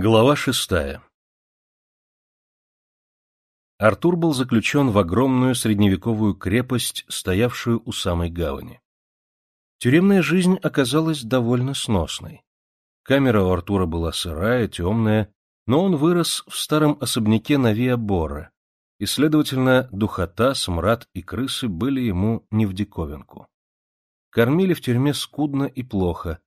Глава шестая Артур был заключен в огромную средневековую крепость, стоявшую у самой гавани. Тюремная жизнь оказалась довольно сносной. Камера у Артура была сырая, темная, но он вырос в старом особняке на Виа-Бора, и, следовательно, духота, смрад и крысы были ему не в диковинку. Кормили в тюрьме скудно и плохо,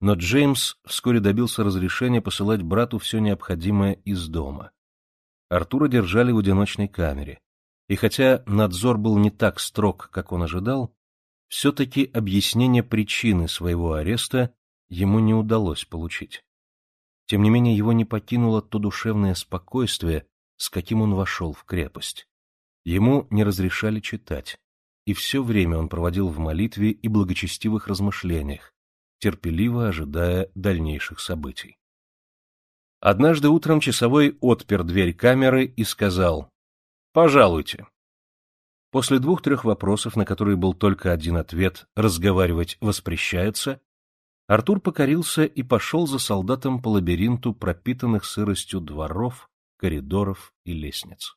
но Джеймс вскоре добился разрешения посылать брату все необходимое из дома. Артура держали в одиночной камере, и хотя надзор был не так строг, как он ожидал, все-таки объяснение причины своего ареста ему не удалось получить. Тем не менее, его не покинуло то душевное спокойствие, с каким он вошел в крепость. Ему не разрешали читать, и все время он проводил в молитве и благочестивых размышлениях, терпеливо ожидая дальнейших событий. Однажды утром часовой отпер дверь камеры и сказал «Пожалуйте». После двух-трех вопросов, на которые был только один ответ «разговаривать воспрещается», Артур покорился и пошел за солдатом по лабиринту пропитанных сыростью дворов, коридоров и лестниц.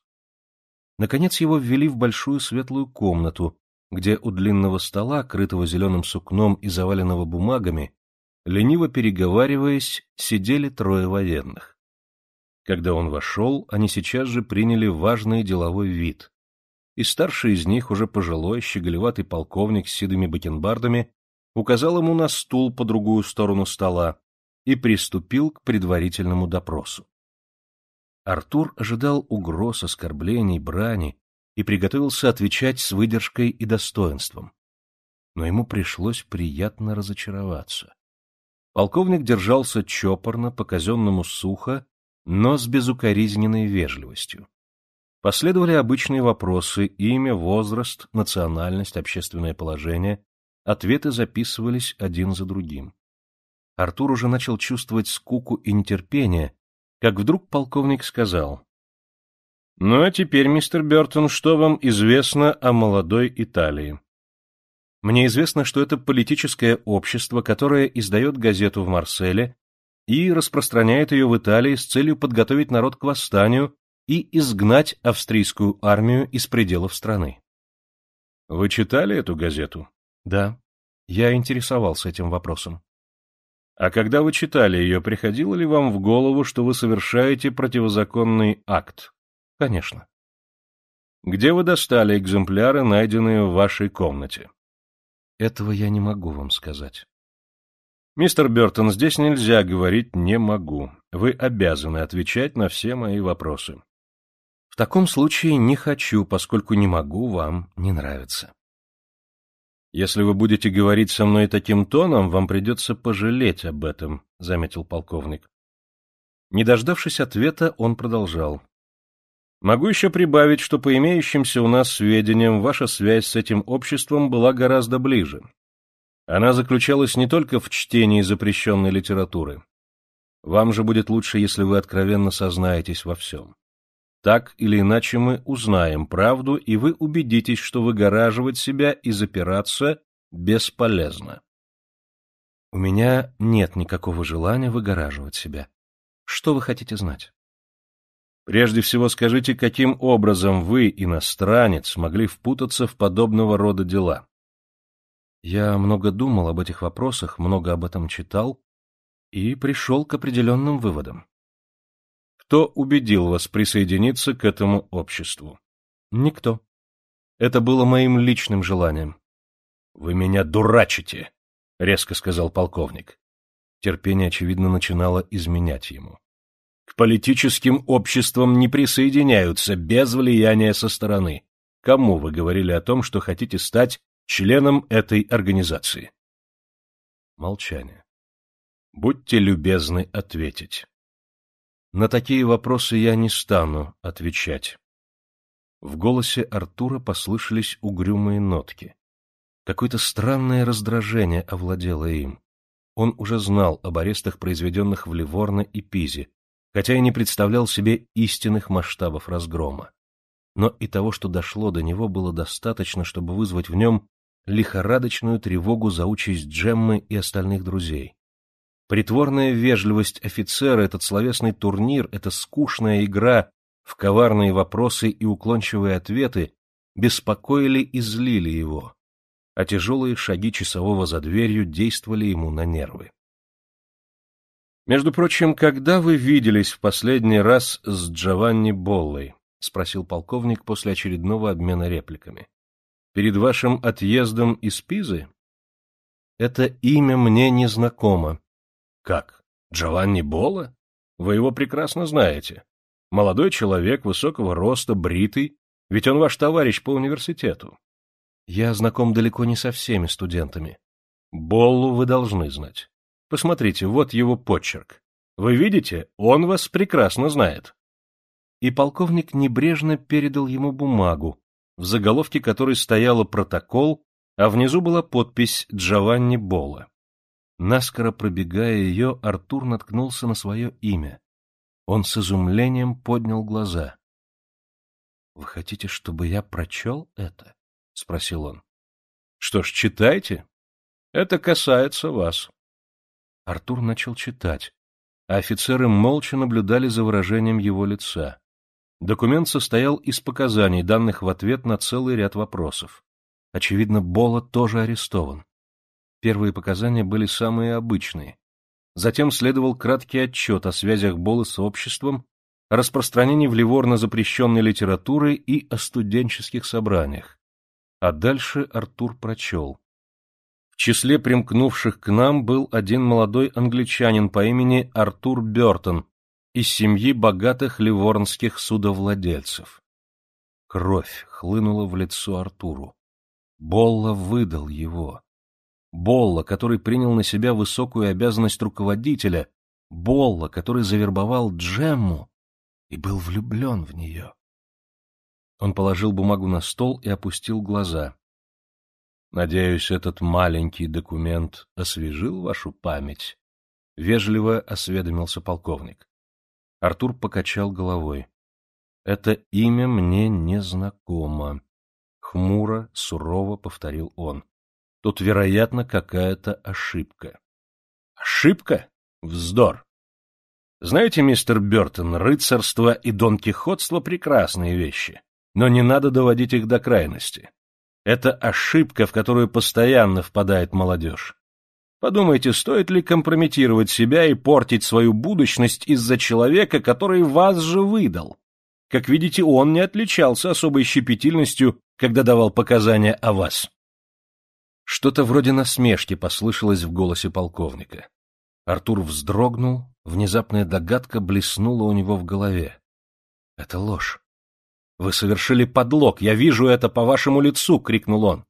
Наконец его ввели в большую светлую комнату, где у длинного стола, крытого зеленым сукном и заваленного бумагами, лениво переговариваясь, сидели трое военных. Когда он вошел, они сейчас же приняли важный деловой вид, и старший из них, уже пожилой, щеголеватый полковник с седыми бакенбардами, указал ему на стул по другую сторону стола и приступил к предварительному допросу. Артур ожидал угроз, оскорблений, брани, и приготовился отвечать с выдержкой и достоинством. Но ему пришлось приятно разочароваться. Полковник держался чопорно, по-казенному сухо, но с безукоризненной вежливостью. Последовали обычные вопросы — имя, возраст, национальность, общественное положение. Ответы записывались один за другим. Артур уже начал чувствовать скуку и нетерпение, как вдруг полковник сказал, ну а теперь, мистер Бертон, что вам известно о молодой Италии? Мне известно, что это политическое общество, которое издает газету в Марселе и распространяет ее в Италии с целью подготовить народ к восстанию и изгнать австрийскую армию из пределов страны. Вы читали эту газету? Да. Я интересовался этим вопросом. А когда вы читали ее, приходило ли вам в голову, что вы совершаете противозаконный акт? Конечно. Где вы достали экземпляры, найденные в вашей комнате? Этого я не могу вам сказать. Мистер Бертон, здесь нельзя говорить «не могу». Вы обязаны отвечать на все мои вопросы. В таком случае не хочу, поскольку не могу, вам не нравится. Если вы будете говорить со мной таким тоном, вам придется пожалеть об этом, — заметил полковник. Не дождавшись ответа, он продолжал. Могу еще прибавить, что по имеющимся у нас сведениям ваша связь с этим обществом была гораздо ближе. Она заключалась не только в чтении запрещенной литературы. Вам же будет лучше, если вы откровенно сознаетесь во всем. Так или иначе мы узнаем правду, и вы убедитесь, что выгораживать себя и запираться бесполезно. У меня нет никакого желания выгораживать себя. Что вы хотите знать? Прежде всего скажите, каким образом вы, иностранец, могли впутаться в подобного рода дела? Я много думал об этих вопросах, много об этом читал и пришел к определенным выводам. Кто убедил вас присоединиться к этому обществу? Никто. Это было моим личным желанием. — Вы меня дурачите, — резко сказал полковник. Терпение, очевидно, начинало изменять ему к политическим обществам не присоединяются без влияния со стороны. Кому вы говорили о том, что хотите стать членом этой организации? Молчание. Будьте любезны ответить. На такие вопросы я не стану отвечать. В голосе Артура послышались угрюмые нотки. Какое-то странное раздражение овладело им. Он уже знал об арестах, произведенных в Ливорно и Пизе, хотя и не представлял себе истинных масштабов разгрома. Но и того, что дошло до него, было достаточно, чтобы вызвать в нем лихорадочную тревогу за участь Джеммы и остальных друзей. Притворная вежливость офицера, этот словесный турнир, эта скучная игра в коварные вопросы и уклончивые ответы беспокоили и злили его, а тяжелые шаги часового за дверью действовали ему на нервы. «Между прочим, когда вы виделись в последний раз с Джованни Боллой?» — спросил полковник после очередного обмена репликами. «Перед вашим отъездом из Пизы?» «Это имя мне не знакомо». «Как? Джованни Болла? Вы его прекрасно знаете. Молодой человек, высокого роста, бритый, ведь он ваш товарищ по университету». «Я знаком далеко не со всеми студентами». «Боллу вы должны знать. Посмотрите, вот его почерк. Вы видите, он вас прекрасно знает. И полковник небрежно передал ему бумагу, в заголовке которой стояла протокол, а внизу была подпись Джованни Бола. Наскоро пробегая ее, Артур наткнулся на свое имя. Он с изумлением поднял глаза. — Вы хотите, чтобы я прочел это? — спросил он. — Что ж, читайте. Это касается вас. Артур начал читать, а офицеры молча наблюдали за выражением его лица. Документ состоял из показаний, данных в ответ на целый ряд вопросов. Очевидно, Бола тоже арестован. Первые показания были самые обычные. Затем следовал краткий отчет о связях Болы с обществом, о распространении в Ливорно запрещенной литературы и о студенческих собраниях. А дальше Артур прочел. В числе примкнувших к нам был один молодой англичанин по имени Артур Бертон из семьи богатых ливорнских судовладельцев. Кровь хлынула в лицо Артуру. Болла выдал его. Болла, который принял на себя высокую обязанность руководителя, Болла, который завербовал Джемму и был влюблен в нее. Он положил бумагу на стол и опустил глаза. Надеюсь, этот маленький документ освежил вашу память? — вежливо осведомился полковник. Артур покачал головой. — Это имя мне не знакомо. Хмуро, сурово повторил он. Тут, вероятно, какая-то ошибка. — Ошибка? Вздор! Знаете, мистер Бертон, рыцарство и донкихотство — прекрасные вещи, но не надо доводить их до крайности. Это ошибка, в которую постоянно впадает молодежь. Подумайте, стоит ли компрометировать себя и портить свою будущность из-за человека, который вас же выдал? Как видите, он не отличался особой щепетильностью, когда давал показания о вас. Что-то вроде насмешки послышалось в голосе полковника. Артур вздрогнул, внезапная догадка блеснула у него в голове. Это ложь. «Вы совершили подлог, я вижу это по вашему лицу!» — крикнул он.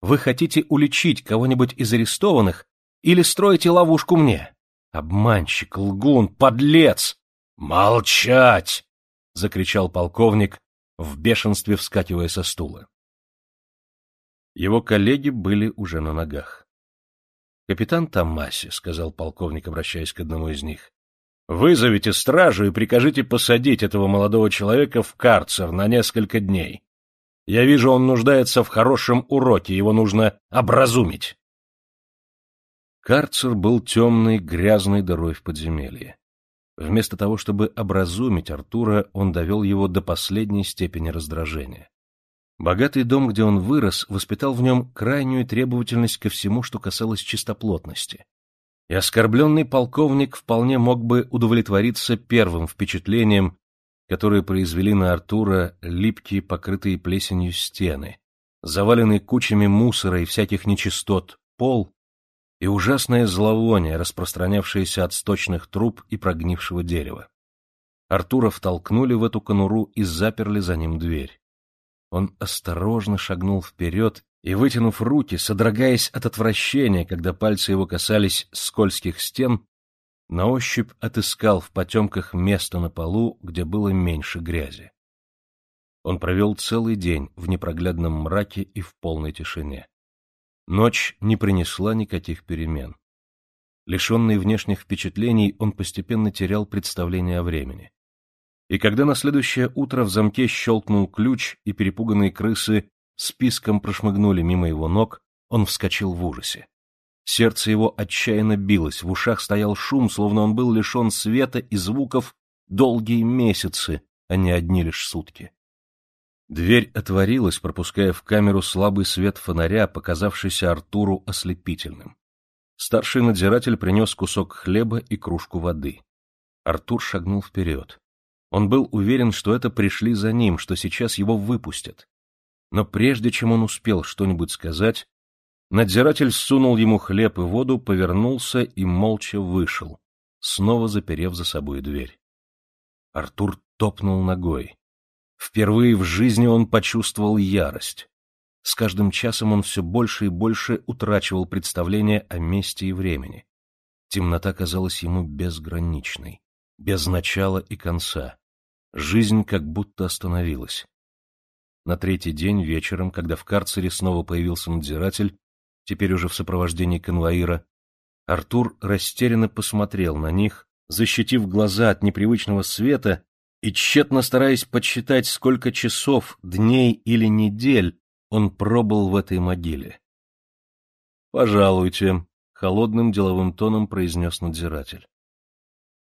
«Вы хотите уличить кого-нибудь из арестованных или строите ловушку мне? Обманщик, лгун, подлец!» «Молчать!» — закричал полковник, в бешенстве вскакивая со стула. Его коллеги были уже на ногах. «Капитан Томаси», — сказал полковник, обращаясь к одному из них, Вызовите стражу и прикажите посадить этого молодого человека в карцер на несколько дней. Я вижу, он нуждается в хорошем уроке, его нужно образумить. Карцер был темной, грязной дырой в подземелье. Вместо того, чтобы образумить Артура, он довел его до последней степени раздражения. Богатый дом, где он вырос, воспитал в нем крайнюю требовательность ко всему, что касалось чистоплотности и оскорбленный полковник вполне мог бы удовлетвориться первым впечатлением, которое произвели на Артура липкие, покрытые плесенью стены, заваленные кучами мусора и всяких нечистот пол и ужасное зловоние, распространявшееся от сточных труб и прогнившего дерева. Артура втолкнули в эту конуру и заперли за ним дверь. Он осторожно шагнул вперед и, вытянув руки, содрогаясь от отвращения, когда пальцы его касались скользких стен, на ощупь отыскал в потемках место на полу, где было меньше грязи. Он провел целый день в непроглядном мраке и в полной тишине. Ночь не принесла никаких перемен. Лишенный внешних впечатлений, он постепенно терял представление о времени. И когда на следующее утро в замке щелкнул ключ, и перепуганные крысы списком прошмыгнули мимо его ног, он вскочил в ужасе. Сердце его отчаянно билось, в ушах стоял шум, словно он был лишен света и звуков долгие месяцы, а не одни лишь сутки. Дверь отворилась, пропуская в камеру слабый свет фонаря, показавшийся Артуру ослепительным. Старший надзиратель принес кусок хлеба и кружку воды. Артур шагнул вперед. Он был уверен, что это пришли за ним, что сейчас его выпустят. Но прежде чем он успел что-нибудь сказать, надзиратель сунул ему хлеб и воду, повернулся и молча вышел, снова заперев за собой дверь. Артур топнул ногой. Впервые в жизни он почувствовал ярость. С каждым часом он все больше и больше утрачивал представление о месте и времени. Темнота казалась ему безграничной, без начала и конца. Жизнь как будто остановилась. На третий день вечером, когда в карцере снова появился надзиратель, теперь уже в сопровождении конвоира, Артур растерянно посмотрел на них, защитив глаза от непривычного света и тщетно стараясь подсчитать, сколько часов, дней или недель он пробыл в этой могиле. «Пожалуйте», — холодным деловым тоном произнес надзиратель.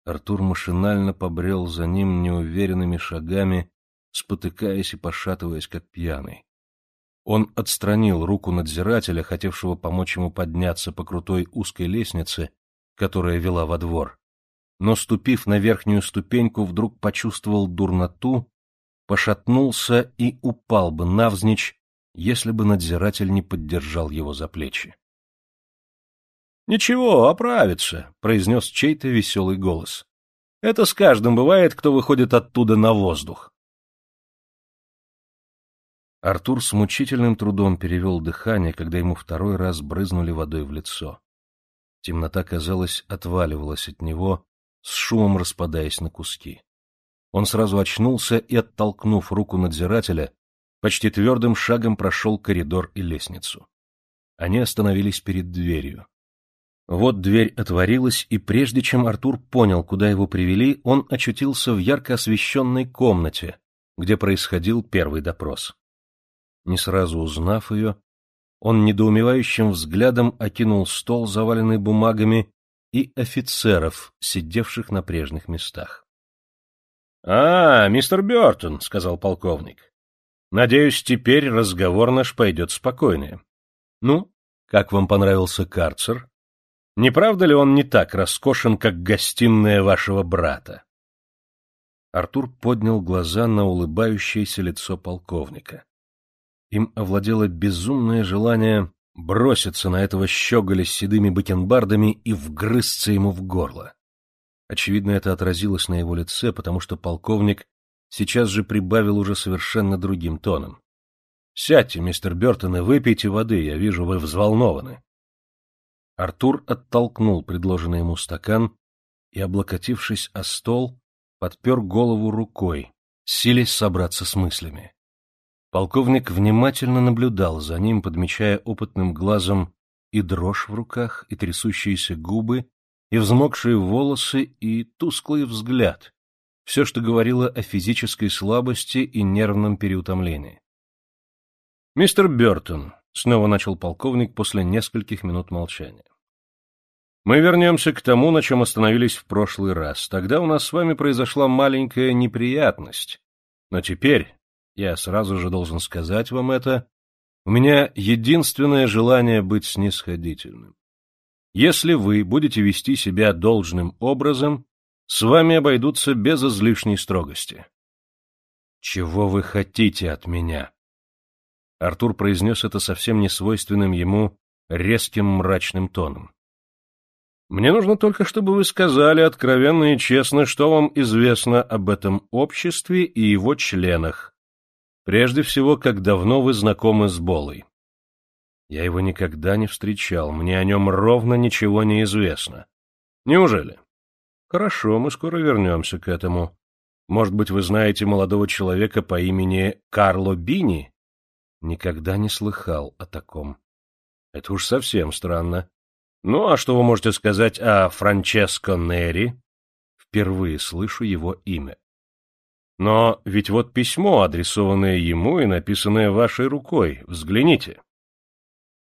Артур машинально побрел за ним неуверенными шагами, спотыкаясь и пошатываясь, как пьяный. Он отстранил руку надзирателя, хотевшего помочь ему подняться по крутой узкой лестнице, которая вела во двор но, ступив на верхнюю ступеньку, вдруг почувствовал дурноту, пошатнулся и упал бы навзничь, если бы надзиратель не поддержал его за плечи. — Ничего, оправится, — произнес чей-то веселый голос. — Это с каждым бывает, кто выходит оттуда на воздух. Артур с мучительным трудом перевел дыхание, когда ему второй раз брызнули водой в лицо. Темнота, казалось, отваливалась от него, с шумом распадаясь на куски. Он сразу очнулся и, оттолкнув руку надзирателя, почти твердым шагом прошел коридор и лестницу. Они остановились перед дверью. Вот дверь отворилась, и прежде чем Артур понял, куда его привели, он очутился в ярко освещенной комнате, где происходил первый допрос. Не сразу узнав ее, он недоумевающим взглядом окинул стол, заваленный бумагами, и офицеров, сидевших на прежних местах. — А, мистер Бертон, — сказал полковник. — Надеюсь, теперь разговор наш пойдет спокойнее. Ну, как вам понравился карцер? Не правда ли он не так роскошен, как гостиная вашего брата? Артур поднял глаза на улыбающееся лицо полковника. Им овладело безумное желание броситься на этого щеголя с седыми бакенбардами и вгрызться ему в горло. Очевидно, это отразилось на его лице, потому что полковник сейчас же прибавил уже совершенно другим тоном. — Сядьте, мистер Бертон, и выпейте воды, я вижу, вы взволнованы. Артур оттолкнул предложенный ему стакан и, облокотившись о стол, подпер голову рукой, силясь собраться с мыслями. Полковник внимательно наблюдал за ним, подмечая опытным глазом и дрожь в руках, и трясущиеся губы, и взмокшие волосы, и тусклый взгляд. Все, что говорило о физической слабости и нервном переутомлении. — Мистер Бертон, — снова начал полковник после нескольких минут молчания. — Мы вернемся к тому, на чем остановились в прошлый раз. Тогда у нас с вами произошла маленькая неприятность. Но теперь, я сразу же должен сказать вам это, у меня единственное желание быть снисходительным. Если вы будете вести себя должным образом, с вами обойдутся без излишней строгости. «Чего вы хотите от меня?» Артур произнес это совсем не свойственным ему резким мрачным тоном. «Мне нужно только, чтобы вы сказали откровенно и честно, что вам известно об этом обществе и его членах, Прежде всего, как давно вы знакомы с Болой? Я его никогда не встречал, мне о нем ровно ничего не известно. Неужели? Хорошо, мы скоро вернемся к этому. Может быть, вы знаете молодого человека по имени Карло Бини? Никогда не слыхал о таком. Это уж совсем странно. Ну, а что вы можете сказать о Франческо Нери? Впервые слышу его имя. Но ведь вот письмо, адресованное ему и написанное вашей рукой. Взгляните.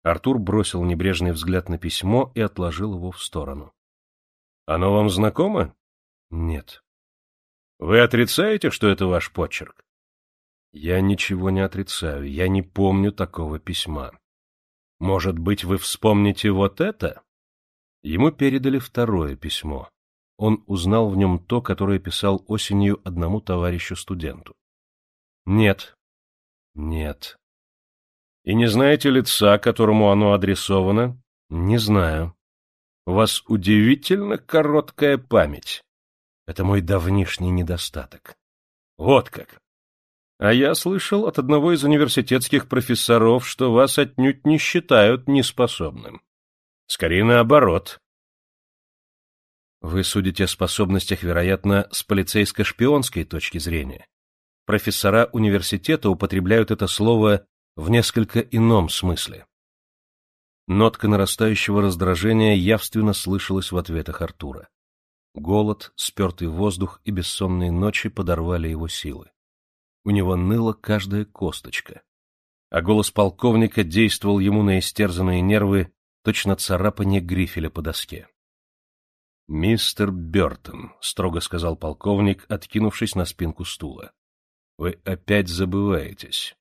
Артур бросил небрежный взгляд на письмо и отложил его в сторону. — Оно вам знакомо? — Нет. — Вы отрицаете, что это ваш почерк? — Я ничего не отрицаю, я не помню такого письма. — Может быть, вы вспомните вот это? Ему передали второе письмо. Он узнал в нем то, которое писал осенью одному товарищу-студенту. — Нет. — Нет. — И не знаете лица, которому оно адресовано? — Не знаю. — У вас удивительно короткая память. Это мой давнишний недостаток. — Вот как. А я слышал от одного из университетских профессоров, что вас отнюдь не считают неспособным. Скорее наоборот. Вы судите о способностях, вероятно, с полицейско-шпионской точки зрения. Профессора университета употребляют это слово в несколько ином смысле. Нотка нарастающего раздражения явственно слышалась в ответах Артура. Голод, спертый воздух и бессонные ночи подорвали его силы. У него ныла каждая косточка. А голос полковника действовал ему на истерзанные нервы, точно царапание грифеля по доске. — Мистер Бертон, — строго сказал полковник, откинувшись на спинку стула, — вы опять забываетесь.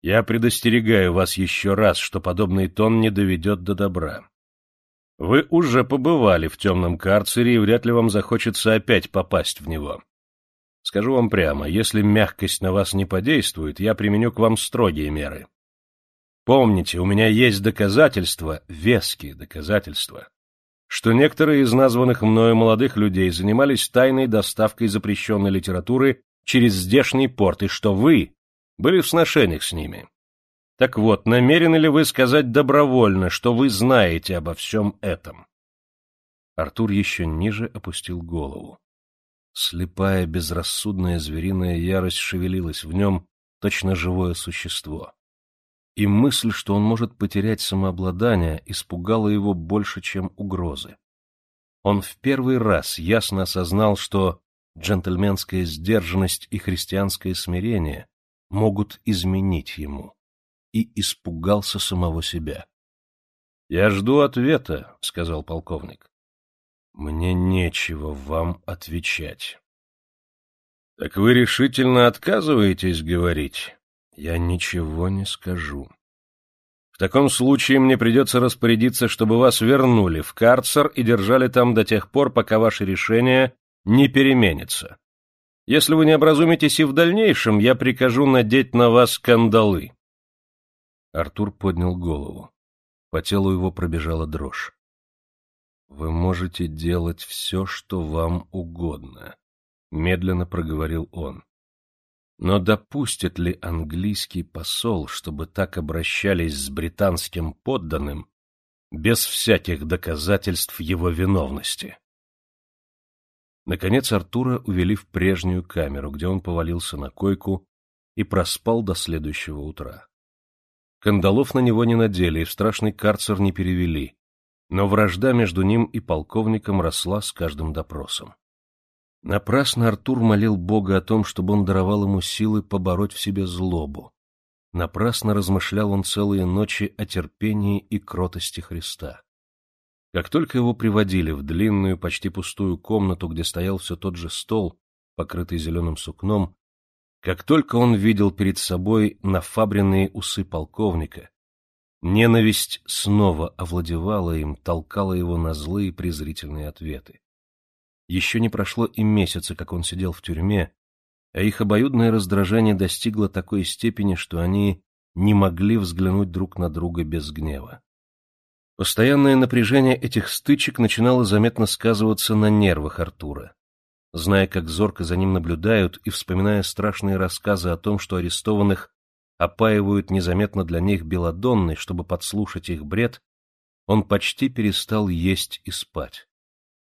Я предостерегаю вас еще раз, что подобный тон не доведет до добра. Вы уже побывали в темном карцере, и вряд ли вам захочется опять попасть в него. Скажу вам прямо, если мягкость на вас не подействует, я применю к вам строгие меры. Помните, у меня есть доказательства, веские доказательства, что некоторые из названных мною молодых людей занимались тайной доставкой запрещенной литературы через здешний порт, и что вы были в сношениях с ними. Так вот, намерены ли вы сказать добровольно, что вы знаете обо всем этом? Артур еще ниже опустил голову. Слепая, безрассудная звериная ярость шевелилась в нем, точно живое существо. И мысль, что он может потерять самообладание, испугала его больше, чем угрозы. Он в первый раз ясно осознал, что джентльменская сдержанность и христианское смирение могут изменить ему, и испугался самого себя. — Я жду ответа, — сказал полковник. — Мне нечего вам отвечать. — Так вы решительно отказываетесь говорить? Я ничего не скажу. В таком случае мне придется распорядиться, чтобы вас вернули в карцер и держали там до тех пор, пока ваше решение не переменится. Если вы не образумитесь и в дальнейшем, я прикажу надеть на вас кандалы. Артур поднял голову. По телу его пробежала дрожь. «Вы можете делать все, что вам угодно», — медленно проговорил он. Но допустит ли английский посол, чтобы так обращались с британским подданным, без всяких доказательств его виновности? Наконец Артура увели в прежнюю камеру, где он повалился на койку и проспал до следующего утра. Кандалов на него не надели и в страшный карцер не перевели, но вражда между ним и полковником росла с каждым допросом. Напрасно Артур молил Бога о том, чтобы он даровал ему силы побороть в себе злобу. Напрасно размышлял он целые ночи о терпении и кротости Христа. Как только его приводили в длинную, почти пустую комнату, где стоял все тот же стол, покрытый зеленым сукном, как только он видел перед собой нафабренные усы полковника, ненависть снова овладевала им, толкала его на злые презрительные ответы. Еще не прошло и месяца, как он сидел в тюрьме, а их обоюдное раздражение достигло такой степени, что они не могли взглянуть друг на друга без гнева. Постоянное напряжение этих стычек начинало заметно сказываться на нервах Артура. Зная, как зорко за ним наблюдают, и вспоминая страшные рассказы о том, что арестованных опаивают незаметно для них белодонной, чтобы подслушать их бред, он почти перестал есть и спать.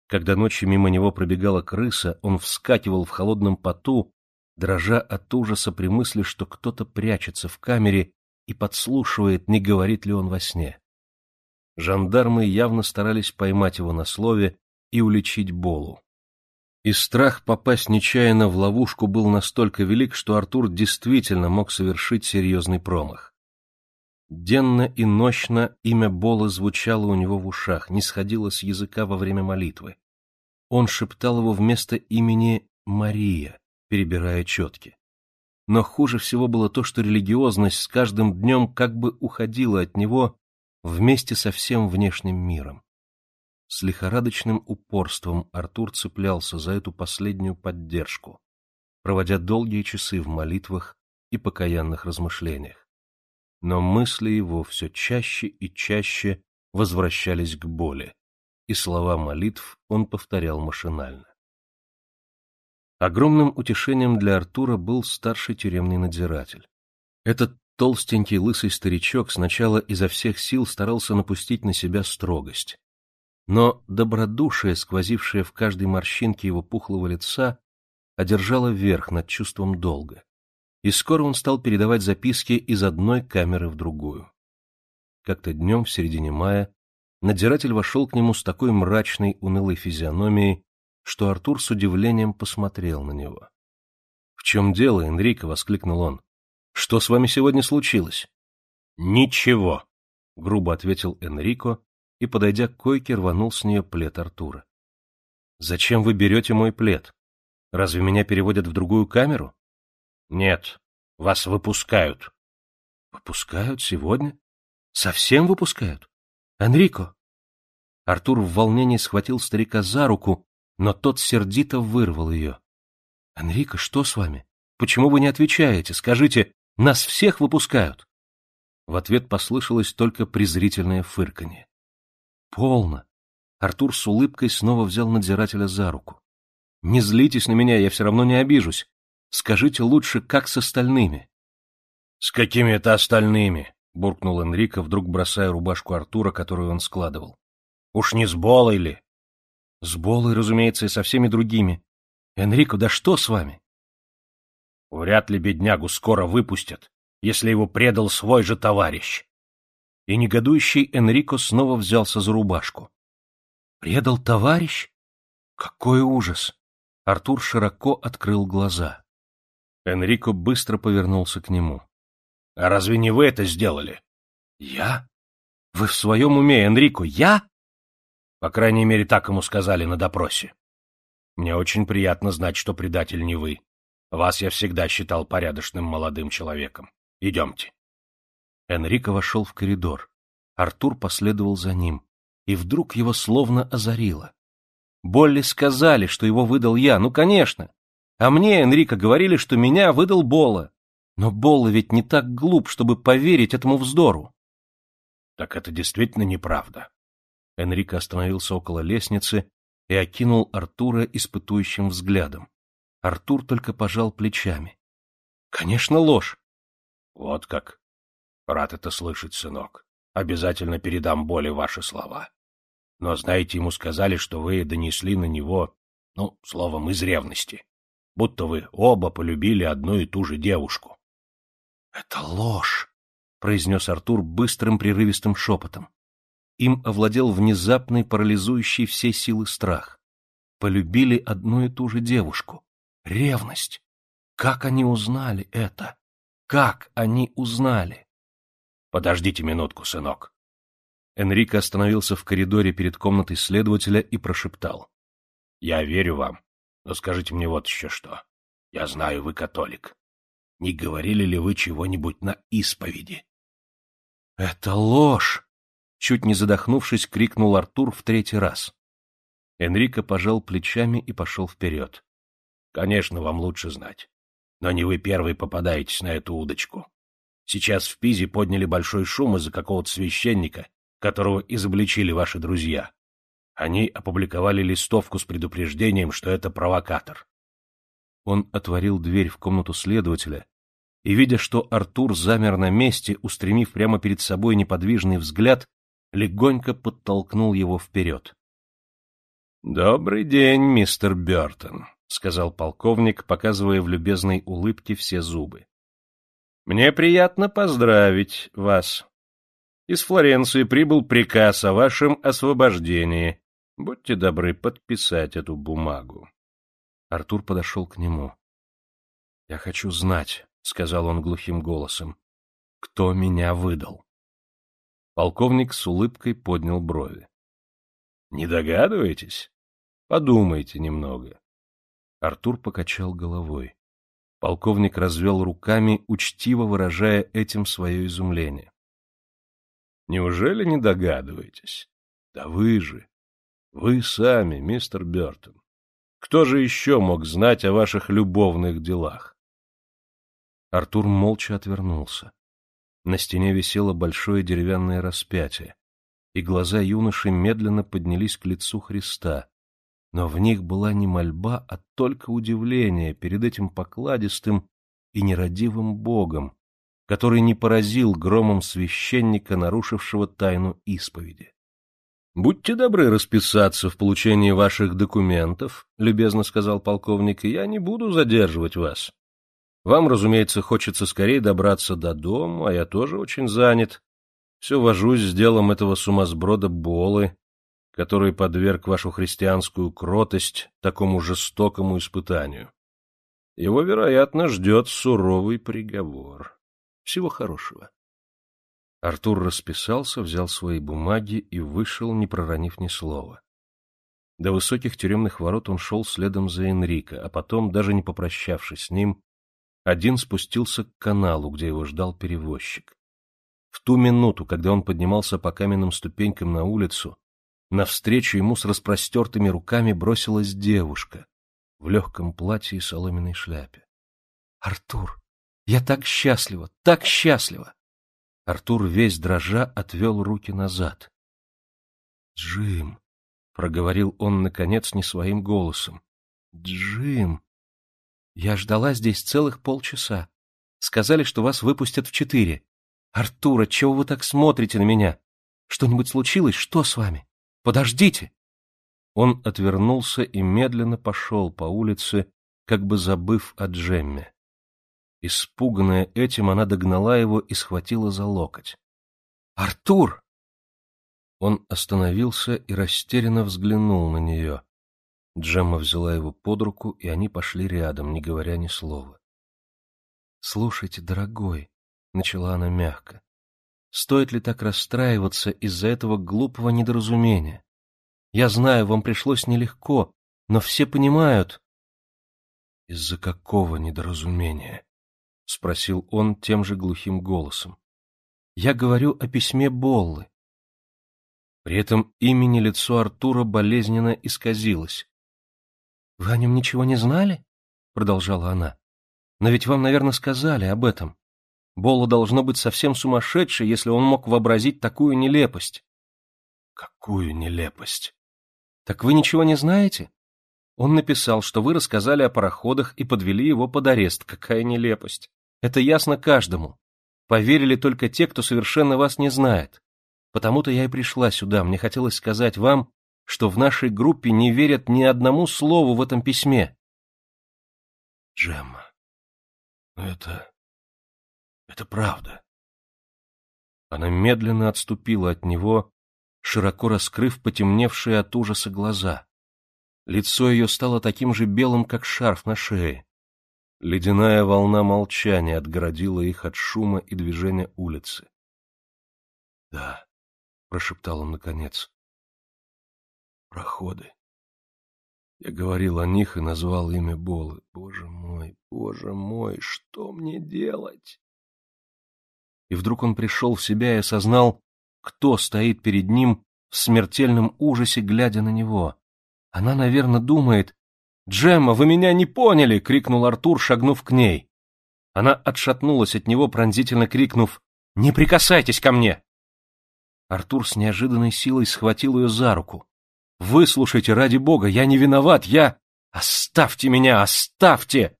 Когда ночью мимо него пробегала крыса, он вскакивал в холодном поту, дрожа от ужаса при мысли, что кто-то прячется в камере и подслушивает, не говорит ли он во сне. Жандармы явно старались поймать его на слове и уличить Болу. И страх попасть нечаянно в ловушку был настолько велик, что Артур действительно мог совершить серьезный промах. Денно и нощно имя Бола звучало у него в ушах, не сходило с языка во время молитвы. Он шептал его вместо имени Мария, перебирая четки. Но хуже всего было то, что религиозность с каждым днем как бы уходила от него вместе со всем внешним миром. С лихорадочным упорством Артур цеплялся за эту последнюю поддержку, проводя долгие часы в молитвах и покаянных размышлениях. Но мысли его все чаще и чаще возвращались к боли, и слова молитв он повторял машинально. Огромным утешением для Артура был старший тюремный надзиратель. Этот толстенький лысый старичок сначала изо всех сил старался напустить на себя строгость. Но добродушие, сквозившее в каждой морщинке его пухлого лица, одержало верх над чувством долга, и скоро он стал передавать записки из одной камеры в другую. Как-то днем в середине мая надзиратель вошел к нему с такой мрачной, унылой физиономией, что Артур с удивлением посмотрел на него. — В чем дело, Энрико? — воскликнул он. — Что с вами сегодня случилось? — Ничего, — грубо ответил Энрико и, подойдя к койке, рванул с нее плед Артура. — Зачем вы берете мой плед? Разве меня переводят в другую камеру? — Нет, вас выпускают. — Выпускают сегодня? Совсем выпускают? Энрико! Артур в волнении схватил старика за руку, но тот сердито вырвал ее. — Энрико, что с вами? Почему вы не отвечаете? Скажите, нас всех выпускают? В ответ послышалось только презрительное фырканье. — Полно! Артур с улыбкой снова взял надзирателя за руку. — Не злитесь на меня, я все равно не обижусь. Скажите лучше, как с остальными? — С какими это остальными? — буркнул Энрико, вдруг бросая рубашку Артура, которую он складывал. — Уж не с Болой ли? — С Болой, разумеется, и со всеми другими. Энрико, да что с вами? Вряд ли беднягу скоро выпустят, если его предал свой же товарищ. И негодующий Энрико снова взялся за рубашку. Предал товарищ? Какой ужас! Артур широко открыл глаза. Энрико быстро повернулся к нему. — А разве не вы это сделали? — Я? Вы в своем уме, Энрико, я? По крайней мере, так ему сказали на допросе. Мне очень приятно знать, что предатель не вы. Вас я всегда считал порядочным молодым человеком. Идемте. Энрико вошел в коридор. Артур последовал за ним. И вдруг его словно озарило. Болли сказали, что его выдал я. Ну, конечно. А мне, Энрико, говорили, что меня выдал Бола. Но Болла ведь не так глуп, чтобы поверить этому вздору. Так это действительно неправда. Энрико остановился около лестницы и окинул Артура испытующим взглядом. Артур только пожал плечами. — Конечно, ложь. — Вот как. Рад это слышать, сынок. Обязательно передам Боле ваши слова. Но, знаете, ему сказали, что вы донесли на него, ну, словом, из ревности. Будто вы оба полюбили одну и ту же девушку. — Это ложь, — произнес Артур быстрым прерывистым шепотом. Им овладел внезапный, парализующий все силы страх. Полюбили одну и ту же девушку. Ревность. Как они узнали это? Как они узнали? Подождите минутку, сынок. Энрико остановился в коридоре перед комнатой следователя и прошептал. Я верю вам, но скажите мне вот еще что. Я знаю, вы католик. Не говорили ли вы чего-нибудь на исповеди? — Это ложь! — чуть не задохнувшись, крикнул Артур в третий раз. Энрико пожал плечами и пошел вперед. Конечно, вам лучше знать. Но не вы первый попадаетесь на эту удочку. Сейчас в Пизе подняли большой шум из-за какого-то священника, которого изобличили ваши друзья. Они опубликовали листовку с предупреждением, что это провокатор. Он отворил дверь в комнату следователя и, видя, что Артур замер на месте, устремив прямо перед собой неподвижный взгляд, легонько подтолкнул его вперед. — Добрый день, мистер Бертон, — сказал полковник, показывая в любезной улыбке все зубы. — Мне приятно поздравить вас. Из Флоренции прибыл приказ о вашем освобождении. Будьте добры подписать эту бумагу. Артур подошел к нему. — Я хочу знать, — сказал он глухим голосом, — кто меня выдал. Полковник с улыбкой поднял брови. — Не догадываетесь? Подумайте немного. Артур покачал головой. Полковник развел руками, учтиво выражая этим свое изумление. — Неужели не догадываетесь? Да вы же! Вы сами, мистер Бертон. Кто же еще мог знать о ваших любовных делах? Артур молча отвернулся. На стене висело большое деревянное распятие, и глаза юноши медленно поднялись к лицу Христа, но в них была не мольба, а только удивление перед этим покладистым и нерадивым Богом, который не поразил громом священника, нарушившего тайну исповеди. — Будьте добры расписаться в получении ваших документов, — любезно сказал полковник, — и я не буду задерживать вас. Вам, разумеется, хочется скорее добраться до дома, а я тоже очень занят. Все вожусь с делом этого сумасброда Болы, который подверг вашу христианскую кротость такому жестокому испытанию. Его, вероятно, ждет суровый приговор. Всего хорошего. Артур расписался, взял свои бумаги и вышел, не проронив ни слова. До высоких тюремных ворот он шел следом за Энрико, а потом, даже не попрощавшись с ним, один спустился к каналу, где его ждал перевозчик. В ту минуту, когда он поднимался по каменным ступенькам на улицу, навстречу ему с распростертыми руками бросилась девушка в легком платье и соломенной шляпе. — Артур, я так счастлива, так счастлива! Артур весь дрожа отвел руки назад. — Джим, — проговорил он, наконец, не своим голосом. — Джим! Я ждала здесь целых полчаса. Сказали, что вас выпустят в четыре. Артура, чего вы так смотрите на меня? Что-нибудь случилось? Что с вами? Подождите!» Он отвернулся и медленно пошел по улице, как бы забыв о Джемме. Испуганная этим, она догнала его и схватила за локоть. «Артур!» Он остановился и растерянно взглянул на нее. Джемма взяла его под руку, и они пошли рядом, не говоря ни слова. «Слушайте, дорогой», — начала она мягко, — «стоит ли так расстраиваться из-за этого глупого недоразумения? Я знаю, вам пришлось нелегко, но все понимают...» «Из-за какого недоразумения?» — спросил он тем же глухим голосом. «Я говорю о письме Боллы». При этом имени лицо Артура болезненно исказилось. «Вы о нем ничего не знали?» — продолжала она. «Но ведь вам, наверное, сказали об этом. Болла должно быть совсем сумасшедший, если он мог вообразить такую нелепость». «Какую нелепость?» «Так вы ничего не знаете?» Он написал, что вы рассказали о пароходах и подвели его под арест. Какая нелепость! Это ясно каждому. Поверили только те, кто совершенно вас не знает. Потому-то я и пришла сюда. Мне хотелось сказать вам, что в нашей группе не верят ни одному слову в этом письме. Джемма, это... это правда. Она медленно отступила от него, широко раскрыв потемневшие от ужаса глаза. Лицо ее стало таким же белым, как шарф на шее. Ледяная волна молчания отгородила их от шума и движения улицы. — Да, — прошептал он наконец, проходы. Я говорил о них и назвал имя Болы. Боже мой, боже мой, что мне делать? И вдруг он пришел в себя и осознал, кто стоит перед ним в смертельном ужасе, глядя на него. Она, наверное, думает... «Джемма, вы меня не поняли!» — крикнул Артур, шагнув к ней. Она отшатнулась от него, пронзительно крикнув «Не прикасайтесь ко мне!» Артур с неожиданной силой схватил ее за руку. Выслушайте, ради бога, я не виноват, я... Оставьте меня, оставьте!»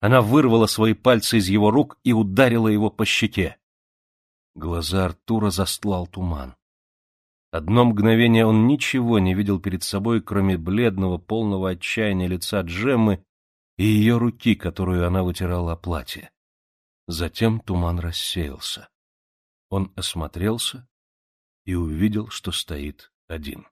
Она вырвала свои пальцы из его рук и ударила его по щеке. Глаза Артура застлал туман. Одно мгновение он ничего не видел перед собой, кроме бледного, полного отчаяния лица Джеммы и ее руки, которую она вытирала о платье. Затем туман рассеялся. Он осмотрелся и увидел, что стоит один.